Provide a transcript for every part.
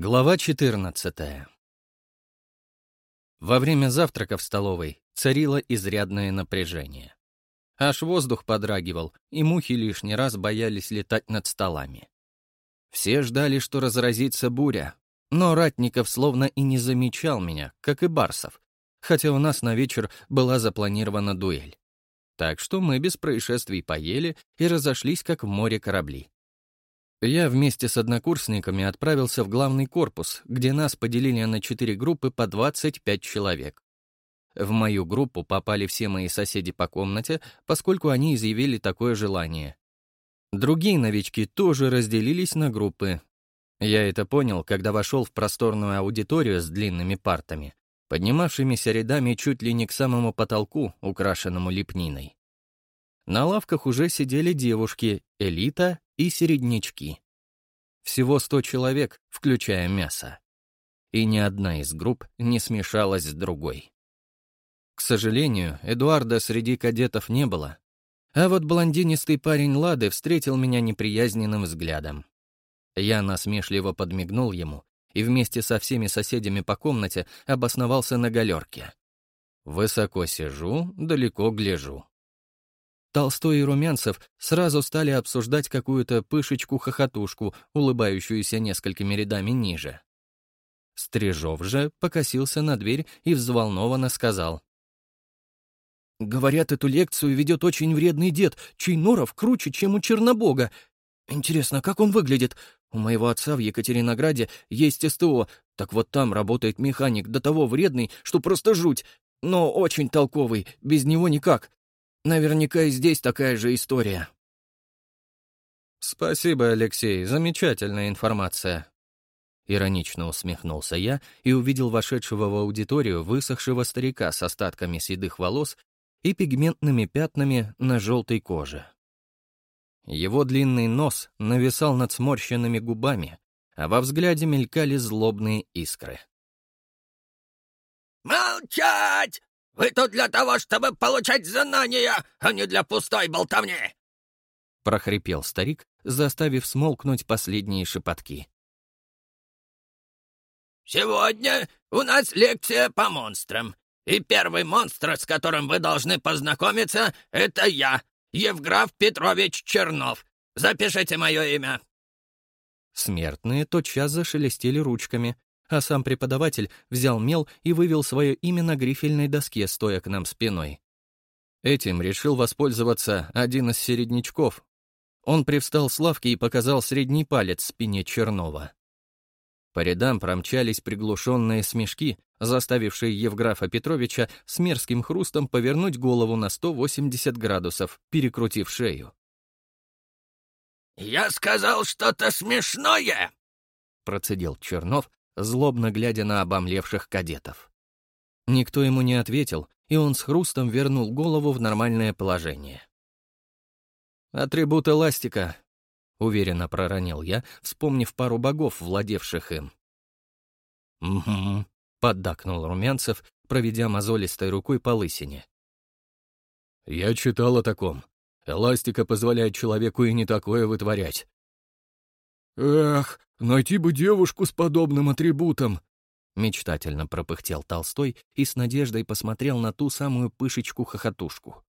Глава 14 Во время завтрака в столовой царило изрядное напряжение. Аж воздух подрагивал, и мухи лишний раз боялись летать над столами. Все ждали, что разразится буря, но Ратников словно и не замечал меня, как и Барсов, хотя у нас на вечер была запланирована дуэль. Так что мы без происшествий поели и разошлись, как в море корабли. Я вместе с однокурсниками отправился в главный корпус, где нас поделили на четыре группы по 25 человек. В мою группу попали все мои соседи по комнате, поскольку они изъявили такое желание. Другие новички тоже разделились на группы. Я это понял, когда вошел в просторную аудиторию с длинными партами, поднимавшимися рядами чуть ли не к самому потолку, украшенному лепниной. На лавках уже сидели девушки, элита и середнячки. Всего 100 человек, включая мясо. И ни одна из групп не смешалась с другой. К сожалению, Эдуарда среди кадетов не было. А вот блондинистый парень Лады встретил меня неприязненным взглядом. Я насмешливо подмигнул ему и вместе со всеми соседями по комнате обосновался на галерке. Высоко сижу, далеко гляжу. Толстой и Румянцев сразу стали обсуждать какую-то пышечку-хохотушку, улыбающуюся несколькими рядами ниже. Стрижов же покосился на дверь и взволнованно сказал. «Говорят, эту лекцию ведет очень вредный дед, чей норов круче, чем у Чернобога. Интересно, как он выглядит? У моего отца в Екатеринограде есть СТО, так вот там работает механик до того вредный, что просто жуть, но очень толковый, без него никак. Наверняка и здесь такая же история. «Спасибо, Алексей, замечательная информация». Иронично усмехнулся я и увидел вошедшего в аудиторию высохшего старика с остатками седых волос и пигментными пятнами на желтой коже. Его длинный нос нависал над сморщенными губами, а во взгляде мелькали злобные искры. «Молчать! Вы тут для того, чтобы получать знания, а не для пустой болтовни!» — прохрипел старик, заставив смолкнуть последние шепотки. «Сегодня у нас лекция по монстрам, и первый монстр, с которым вы должны познакомиться, — это я, Евграф Петрович Чернов. Запишите мое имя». Смертные тотчас зашелестели ручками, а сам преподаватель взял мел и вывел свое имя на грифельной доске, стоя к нам спиной. Этим решил воспользоваться один из середнячков. Он привстал с лавки и показал средний палец спине Чернова. По рядам промчались приглушенные смешки, заставившие Евграфа Петровича с мерзким хрустом повернуть голову на 180 градусов, перекрутив шею. «Я сказал что-то смешное!» — процедил Чернов, злобно глядя на обомлевших кадетов. Никто ему не ответил, и он с хрустом вернул голову в нормальное положение. «Атрибут эластика», — уверенно проронил я, вспомнив пару богов, владевших им. «Угу», — поддакнул Румянцев, проведя мозолистой рукой по лысине. «Я читал о таком. Эластика позволяет человеку и не такое вытворять». «Эх, найти бы девушку с подобным атрибутом!» Мечтательно пропыхтел Толстой и с надеждой посмотрел на ту самую пышечку-хохотушку.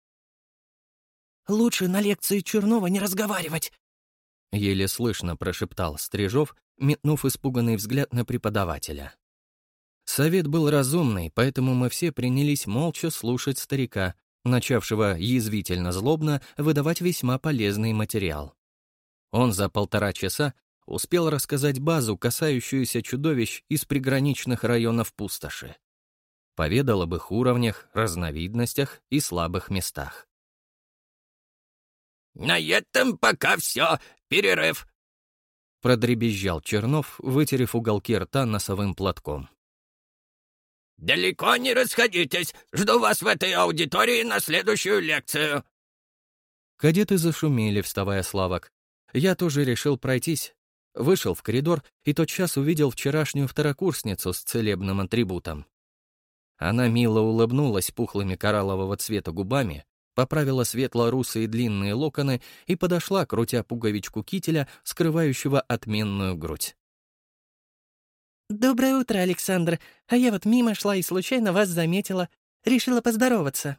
«Лучше на лекции Чернова не разговаривать!» Еле слышно прошептал Стрижов, метнув испуганный взгляд на преподавателя. Совет был разумный, поэтому мы все принялись молча слушать старика, начавшего язвительно-злобно выдавать весьма полезный материал. Он за полтора часа успел рассказать базу, касающуюся чудовищ из приграничных районов пустоши. Поведал об их уровнях, разновидностях и слабых местах. «На этом пока все. Перерыв!» Продребезжал Чернов, вытерев уголки рта носовым платком. «Далеко не расходитесь. Жду вас в этой аудитории на следующую лекцию». Кадеты зашумели, вставая с лавок. Я тоже решил пройтись, Вышел в коридор и тотчас увидел вчерашнюю второкурсницу с целебным атрибутом. Она мило улыбнулась пухлыми кораллового цвета губами, поправила светло-русые длинные локоны и подошла, крутя пуговичку кителя, скрывающего отменную грудь. «Доброе утро, Александр. А я вот мимо шла и случайно вас заметила. Решила поздороваться».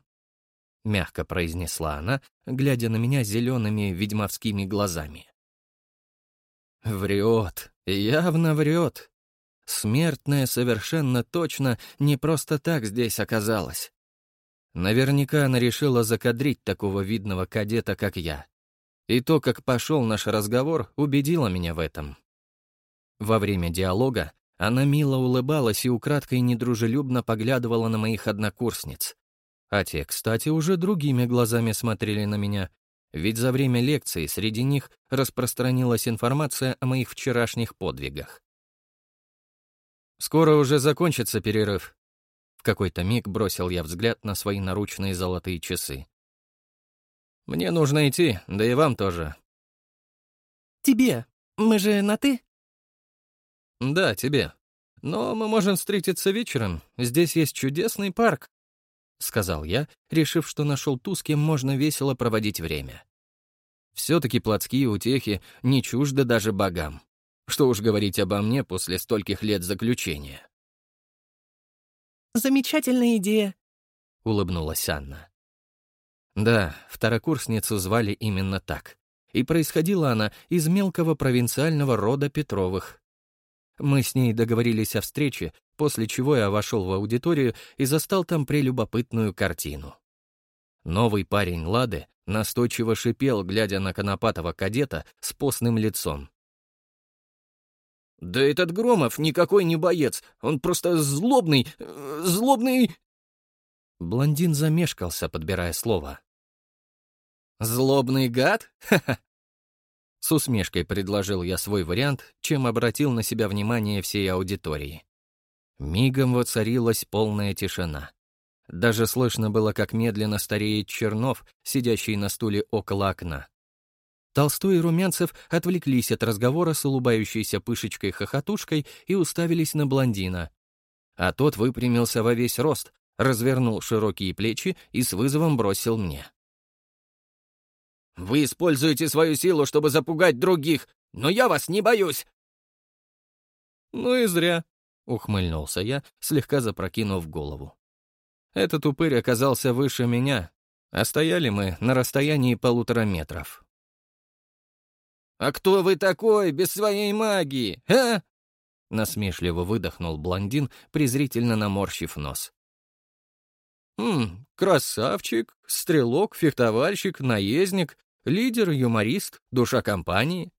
Мягко произнесла она, глядя на меня зелеными ведьмовскими глазами. Врет, явно врет. Смертная совершенно точно не просто так здесь оказалась. Наверняка она решила закадрить такого видного кадета, как я. И то, как пошел наш разговор, убедило меня в этом. Во время диалога она мило улыбалась и украдкой недружелюбно поглядывала на моих однокурсниц. А те, кстати, уже другими глазами смотрели на меня, ведь за время лекции среди них распространилась информация о моих вчерашних подвигах. «Скоро уже закончится перерыв». В какой-то миг бросил я взгляд на свои наручные золотые часы. «Мне нужно идти, да и вам тоже». «Тебе? Мы же на «ты»?» «Да, тебе. Но мы можем встретиться вечером. Здесь есть чудесный парк, — сказал я, решив, что нашел ту, с кем можно весело проводить время. Все-таки плотские утехи не чужды даже богам. Что уж говорить обо мне после стольких лет заключения. «Замечательная идея», — улыбнулась Анна. Да, второкурсницу звали именно так. И происходила она из мелкого провинциального рода Петровых, мы с ней договорились о встрече, после чего я вошел в аудиторию и застал там прелюбопытную картину. Новый парень Лады настойчиво шипел, глядя на конопатого кадета с постным лицом. «Да этот Громов никакой не боец, он просто злобный, э, злобный...» Блондин замешкался, подбирая слово. «Злобный гад? Ха-ха! С усмешкой предложил я свой вариант, чем обратил на себя внимание всей аудитории. Мигом воцарилась полная тишина. Даже слышно было, как медленно стареет Чернов, сидящий на стуле около окна. Толстой и Румянцев отвлеклись от разговора с улыбающейся пышечкой-хохотушкой и уставились на блондина. А тот выпрямился во весь рост, развернул широкие плечи и с вызовом бросил мне. Вы используете свою силу, чтобы запугать других, но я вас не боюсь!» «Ну и зря», — ухмыльнулся я, слегка запрокинув голову. Этот упырь оказался выше меня, а стояли мы на расстоянии полутора метров. «А кто вы такой, без своей магии, а?» Насмешливо выдохнул блондин, презрительно наморщив нос. «Хм, красавчик, стрелок, фехтовальщик, наездник, Лидер, юморист, душа компании.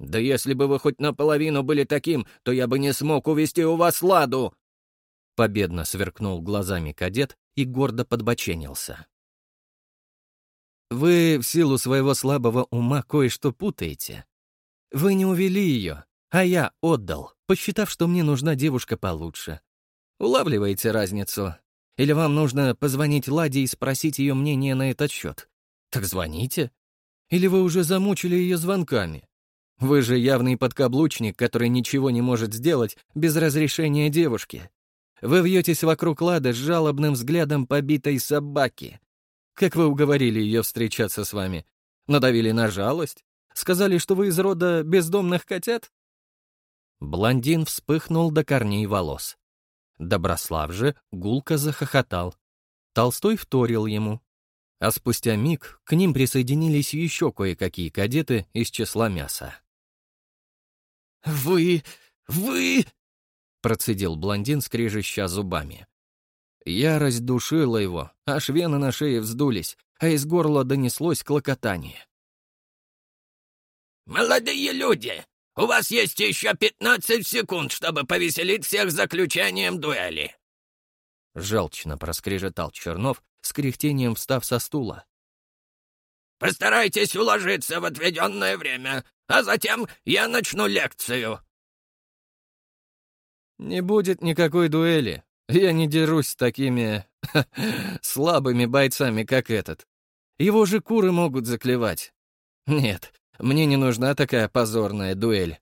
«Да если бы вы хоть наполовину были таким, то я бы не смог увести у вас ладу!» Победно сверкнул глазами кадет и гордо подбоченился. «Вы в силу своего слабого ума кое-что путаете. Вы не увели ее, а я отдал, посчитав, что мне нужна девушка получше. Улавливаете разницу? Или вам нужно позвонить Ладе и спросить ее мнение на этот счет? Так звоните. Или вы уже замучили ее звонками? Вы же явный подкаблучник, который ничего не может сделать без разрешения девушки. Вы вьетесь вокруг Лады с жалобным взглядом побитой собаки. Как вы уговорили ее встречаться с вами? Надавили на жалость? Сказали, что вы из рода бездомных котят? Блондин вспыхнул до корней волос. Доброслав же гулко захохотал. Толстой вторил ему, а спустя миг к ним присоединились еще кое-какие кадеты из числа мяса. «Вы... вы...» — процедил блондин, скрежеща зубами. Ярость душила его, аж вены на шее вздулись, а из горла донеслось клокотание. «Молодые люди, у вас есть еще пятнадцать секунд, чтобы повеселить всех заключением дуэли!» Желчно проскрежетал Чернов, с кряхтением встав со стула. «Постарайтесь уложиться в отведенное время, а затем я начну лекцию». «Не будет никакой дуэли. Я не дерусь с такими слабыми бойцами, как этот. Его же куры могут заклевать. Нет, мне не нужна такая позорная дуэль».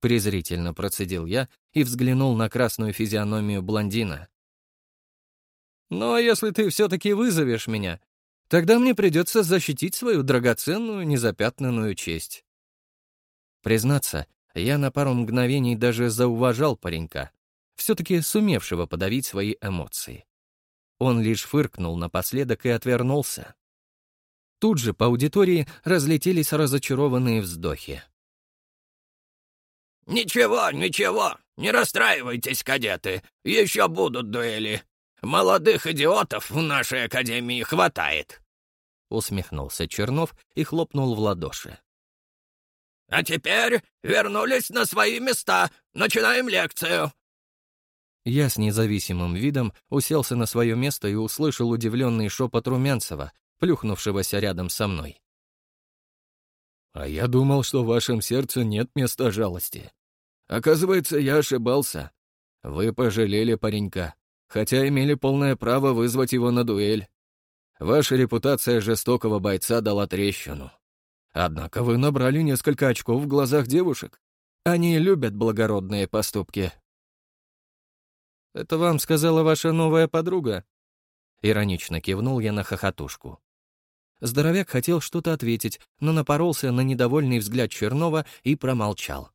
Презрительно процедил я и взглянул на красную физиономию блондина. Но если ты все-таки вызовешь меня, тогда мне придется защитить свою драгоценную, незапятнанную честь. Признаться, Я на пару мгновений даже зауважал паренька, все-таки сумевшего подавить свои эмоции. Он лишь фыркнул напоследок и отвернулся. Тут же по аудитории разлетелись разочарованные вздохи. «Ничего, ничего, не расстраивайтесь, кадеты, еще будут дуэли. Молодых идиотов в нашей академии хватает», — усмехнулся Чернов и хлопнул в ладоши. «А теперь вернулись на свои места, начинаем лекцию». Я с независимым видом уселся на свое место и услышал удивленный шепот Румянцева, плюхнувшегося рядом со мной. «А я думал, что в вашем сердце нет места жалости. Оказывается, я ошибался. Вы пожалели паренька, хотя имели полное право вызвать его на дуэль. Ваша репутация жестокого бойца дала трещину. Однако вы набрали несколько очков в глазах девушек. Они любят благородные поступки». «Это вам сказала ваша новая подруга?» Иронично кивнул я на хохотушку. Здоровяк хотел что-то ответить, но напоролся на недовольный взгляд Чернова и промолчал.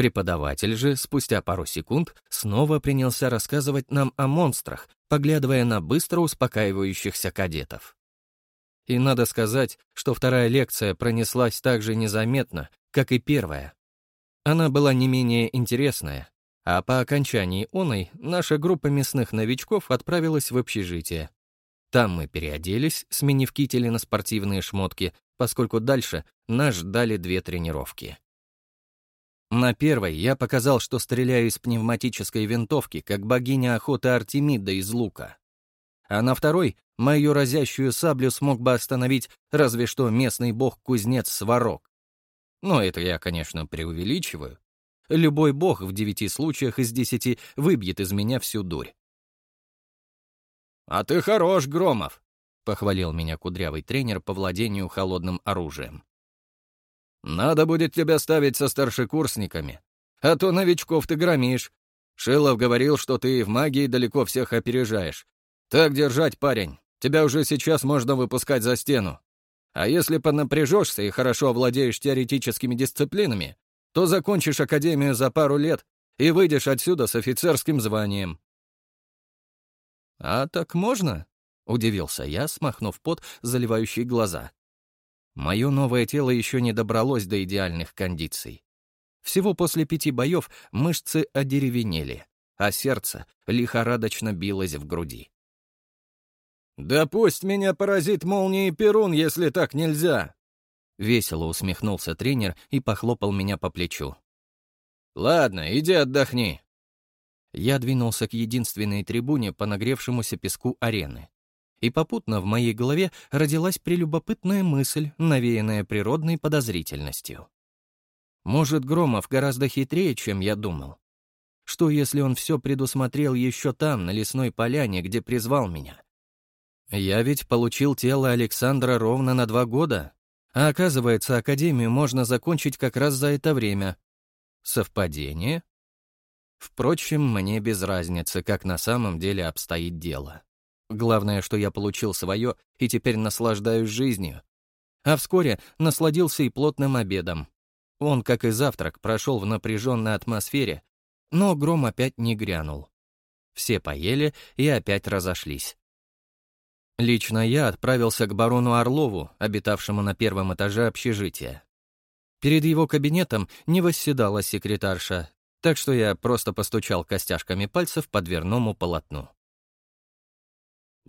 Преподаватель же, спустя пару секунд, снова принялся рассказывать нам о монстрах, поглядывая на быстро успокаивающихся кадетов. И надо сказать, что вторая лекция пронеслась так же незаметно, как и первая. Она была не менее интересная, а по окончании оной наша группа мясных новичков отправилась в общежитие. Там мы переоделись, сменив кители на спортивные шмотки, поскольку дальше нас ждали две тренировки. На первой я показал, что стреляю из пневматической винтовки, как богиня охоты Артемида из лука. А на второй мою разящую саблю смог бы остановить разве что местный бог-кузнец Сварог. Но это я, конечно, преувеличиваю. Любой бог в девяти случаях из десяти выбьет из меня всю дурь. «А ты хорош, Громов!» — похвалил меня кудрявый тренер по владению холодным оружием. «Надо будет тебя ставить со старшекурсниками, а то новичков ты громишь. Шилов говорил, что ты в магии далеко всех опережаешь. Так держать, парень, тебя уже сейчас можно выпускать за стену. А если понапряжешься и хорошо овладеешь теоретическими дисциплинами, то закончишь академию за пару лет и выйдешь отсюда с офицерским званием. «А так можно?» — удивился я, смахнув пот, заливающий глаза. Мое новое тело еще не добралось до идеальных кондиций. Всего после пяти боев мышцы одеревенели, а сердце лихорадочно билось в груди. «Да пусть меня поразит молнией Перун, если так нельзя!» Весело усмехнулся тренер и похлопал меня по плечу. «Ладно, иди отдохни, я двинулся к единственной трибуне по нагревшемуся песку арены. И попутно в моей голове родилась прелюбопытная мысль, навеянная природной подозрительностью. Может, Громов гораздо хитрее, чем я думал? Что, если он все предусмотрел еще там, на лесной поляне, где призвал меня? Я ведь получил тело Александра ровно на два года, а оказывается, Академию можно закончить как раз за это время. Совпадение? Впрочем, мне без разницы, как на самом деле обстоит дело. Главное, что я получил свое и теперь наслаждаюсь жизнью. А вскоре насладился и плотным обедом. Он, как и завтрак, прошел в напряженной атмосфере, но гром опять не грянул. Все поели и опять разошлись. Лично я отправился к барону Орлову, обитавшему на первом этаже общежития. Перед его кабинетом не восседала секретарша, так что я просто постучал костяшками пальцев по дверному полотну.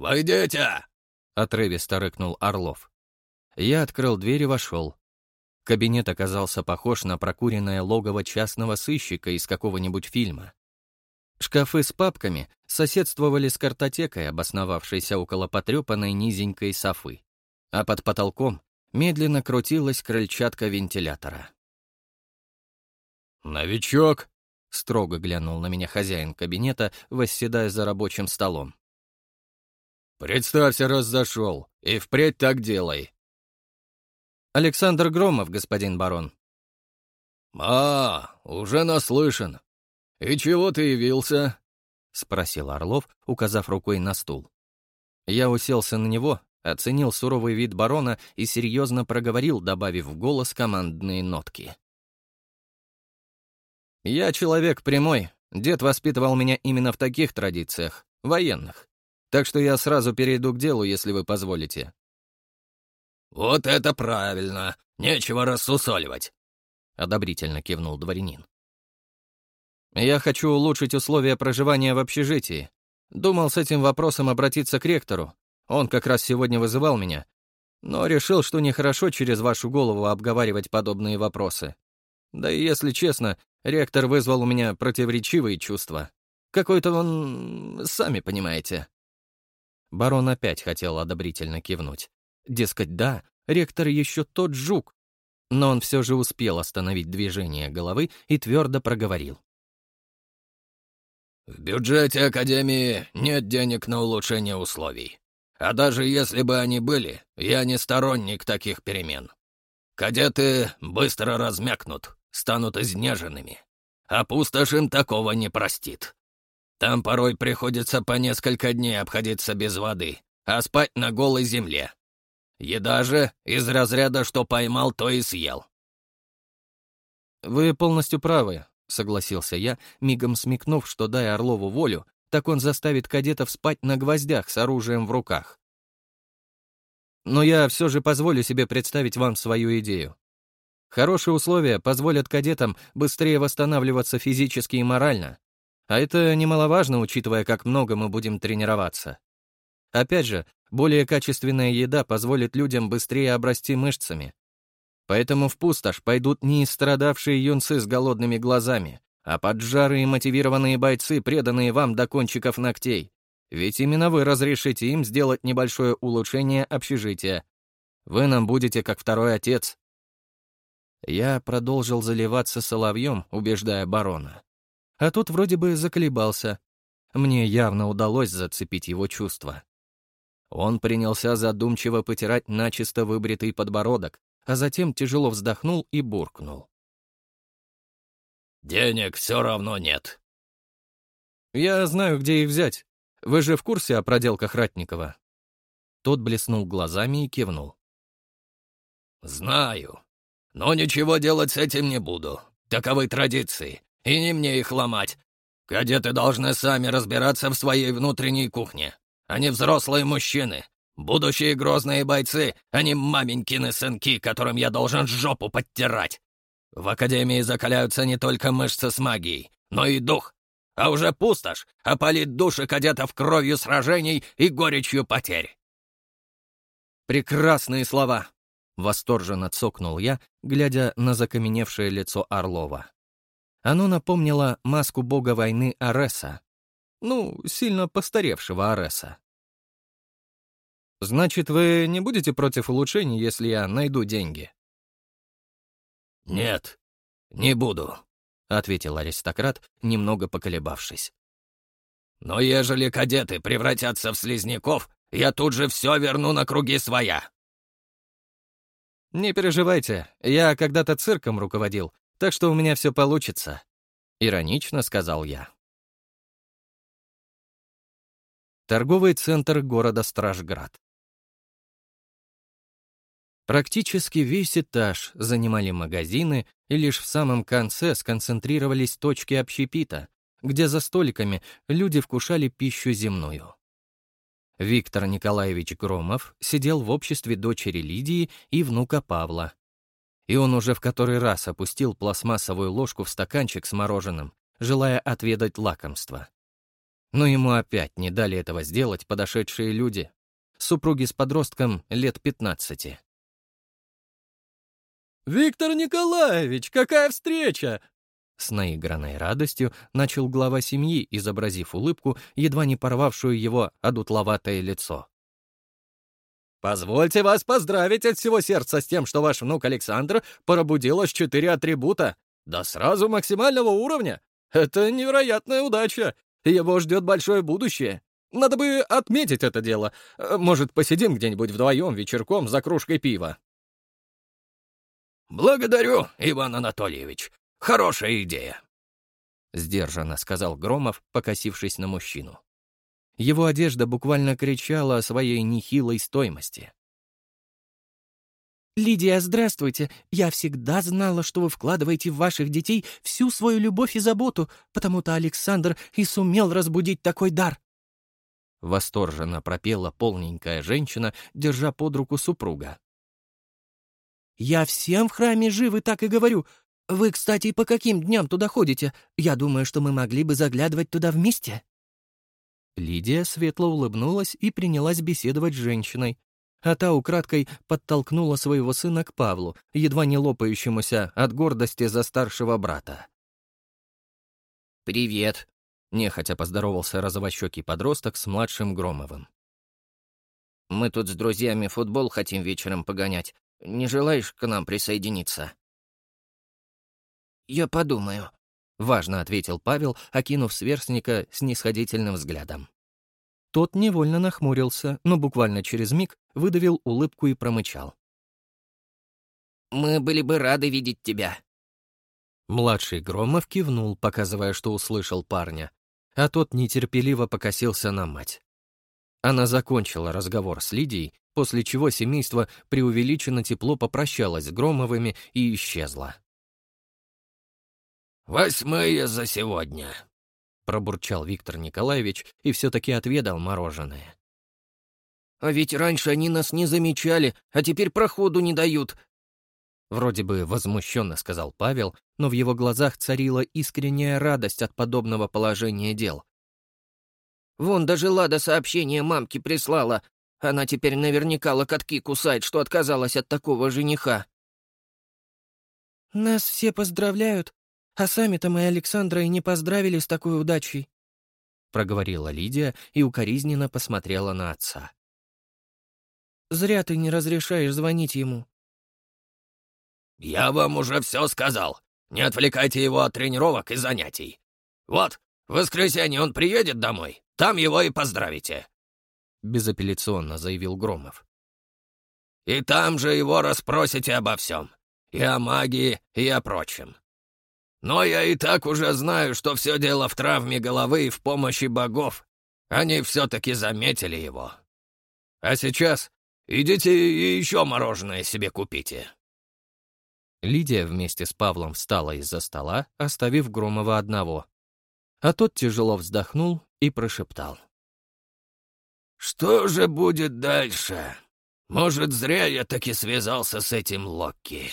«Войдите!» — отрывисто рыкнул Орлов. Я открыл дверь и вошел. Кабинет оказался похож на прокуренное логово частного сыщика из какого-нибудь фильма. Шкафы с папками соседствовали с картотекой, обосновавшейся около потрепанной низенькой софы, а под потолком медленно крутилась крыльчатка вентилятора. «Новичок!» — строго глянул на меня хозяин кабинета, восседая за рабочим столом. «Представься, раз зашел, и впредь так делай». «Александр Громов, господин барон». «А, уже наслышан. И чего ты явился?» — спросил Орлов, указав рукой на стул. Я уселся на него, оценил суровый вид барона и серьезно проговорил, добавив в голос командные нотки. Я человек прямой. Дед воспитывал меня именно в таких традициях, военных. Так что я сразу перейду к делу, если вы позволите». «Вот это правильно! Нечего рассусоливать!» — одобрительно кивнул дворянин. «Я хочу улучшить условия проживания в общежитии. Думал с этим вопросом обратиться к ректору. Он как раз сегодня вызывал меня. Но решил, что нехорошо через вашу голову обговаривать подобные вопросы. Да и, если честно, ректор вызвал у меня противоречивые чувства. Какой-то он... сами понимаете». Барон опять хотел одобрительно кивнуть. Дескать, да, ректор еще тот жук. Но он все же успел остановить движение головы и твердо проговорил. «В бюджете Академии нет денег на улучшение условий. А даже если бы они были, я не сторонник таких перемен. Кадеты быстро размякнут, станут изнеженными. А пустошь такого не простит. Там порой приходится по несколько дней обходиться без воды, а спать на голой земле. Еда же из разряда «что поймал, то и съел». «Вы полностью правы», — согласился я, мигом смекнув, что, дай Орлову волю, так он заставит кадетов спать на гвоздях с оружием в руках. Но я все же позволю себе представить вам свою идею. Хорошие условия позволят кадетам быстрее восстанавливаться физически и морально, а это немаловажно, учитывая, как много мы будем тренироваться. Опять же, более качественная еда позволит людям быстрее обрасти мышцами. Поэтому в пустошь пойдут не истрадавшие юнцы с голодными глазами, а поджарые мотивированные бойцы, преданные вам до кончиков ногтей. Ведь именно вы разрешите им сделать небольшое улучшение общежития. Вы нам будете как второй отец. Я продолжил заливаться соловьем, убеждая барона. А тут вроде бы заколебался. Мне явно удалось зацепить его чувства. Он принялся задумчиво потирать начисто выбритый подбородок, а затем тяжело вздохнул и буркнул. «Денег все равно нет». «Я знаю, где их взять. Вы же в курсе о проделках Ратникова?» Тот блеснул глазами и кивнул. «Знаю. Но ничего делать с этим не буду. Таковы традиции. И не мне их ломать. Кадеты должны сами разбираться в своей внутренней кухне. Они взрослые мужчины, будущие грозные бойцы, а не маменькины сынки, которым я должен жопу подтирать. В Академии закаляются не только мышцы с магией, но и дух. А уже пустошь опалит души кадетов кровью сражений и горечью потерь. «Прекрасные слова!» — восторженно цокнул я, глядя на закаменевшее лицо Орлова. Оно напомнило маску бога войны Ареса. Ну, сильно постаревшего Ареса. «Значит, вы не будете против улучшений, если я найду деньги?» «Нет, не буду», — ответил аристократ, немного поколебавшись. «Но ежели кадеты превратятся в слизняков, я тут же все верну на круги своя». «Не переживайте, я когда-то цирком руководил, так что у меня все получится», — иронично сказал я. Торговый центр города Стражград. Практически весь этаж занимали магазины, и лишь в самом конце сконцентрировались точки общепита, где за столиками люди вкушали пищу земную. Виктор Николаевич Громов сидел в обществе дочери Лидии и внука Павла, и он уже в который раз опустил пластмассовую ложку в стаканчик с мороженым, желая отведать лакомство. Но ему опять не дали этого сделать подошедшие люди, супруги с подростком лет 15. «Виктор Николаевич, какая встреча!» С наигранной радостью начал глава семьи, изобразив улыбку, едва не порвавшую его одутловатое лицо. Позвольте вас поздравить от всего сердца с тем, что ваш внук Александр пробудил аж четыре атрибута. Да сразу максимального уровня. Это невероятная удача. Его ждет большое будущее. Надо бы отметить это дело. Может, посидим где-нибудь вдвоем вечерком за кружкой пива. «Благодарю, Иван Анатольевич. Хорошая идея», — сдержанно сказал Громов, покосившись на мужчину. Его одежда буквально кричала о своей нехилой стоимости. «Лидия, здравствуйте. Я всегда знала, что вы вкладываете в ваших детей всю свою любовь и заботу, потому-то Александр и сумел разбудить такой дар». Восторженно пропела полненькая женщина, держа под руку супруга. «Я всем в храме живы так и говорю. Вы, кстати, по каким дням туда ходите? Я думаю, что мы могли бы заглядывать туда вместе». Лидия светло улыбнулась и принялась беседовать с женщиной, а та украдкой подтолкнула своего сына к Павлу, едва не лопающемуся от гордости за старшего брата. «Привет», — нехотя поздоровался розовощекий подросток с младшим Громовым. «Мы тут с друзьями футбол хотим вечером погонять. Не желаешь к нам присоединиться?» «Я подумаю», — важно ответил Павел, окинув сверстника снисходительным взглядом. Тот невольно нахмурился, но буквально через миг выдавил улыбку и промычал. «Мы были бы рады видеть тебя». Младший Громов кивнул, показывая, что услышал парня, а тот нетерпеливо покосился на мать. Она закончила разговор с Лидией, после чего семейство преувеличенно тепло попрощалось с Громовыми и исчезло. «Восьмые за сегодня», — пробурчал Виктор Николаевич и все-таки отведал мороженое. «А ведь раньше они нас не замечали, а теперь проходу не дают». Вроде бы возмущенно сказал Павел, но в его глазах царила искренняя радость от подобного положения дел. «Вон даже Лада сообщение мамке прислала. Она теперь наверняка локотки кусает, что отказалась от такого жениха». «Нас все поздравляют, а сами-то мы Александра и не поздравили с такой удачей», — проговорила Лидия и укоризненно посмотрела на отца. «Зря ты не разрешаешь звонить ему». «Я вам уже все сказал. Не отвлекайте его от тренировок и занятий. Вот, в воскресенье он приедет домой, там его и поздравите», — безапелляционно заявил Громов. «И там же его расспросите обо всем. И о магии, и о прочем. Но я и так уже знаю, что все дело в травме головы и в помощи богов. Они все-таки заметили его. А сейчас идите и еще мороженое себе купите». Лидия вместе с Павлом встала из-за стола, оставив Громова одного. А тот тяжело вздохнул и прошептал. «Что же будет дальше? Может, зря я таки связался с этим Локки?»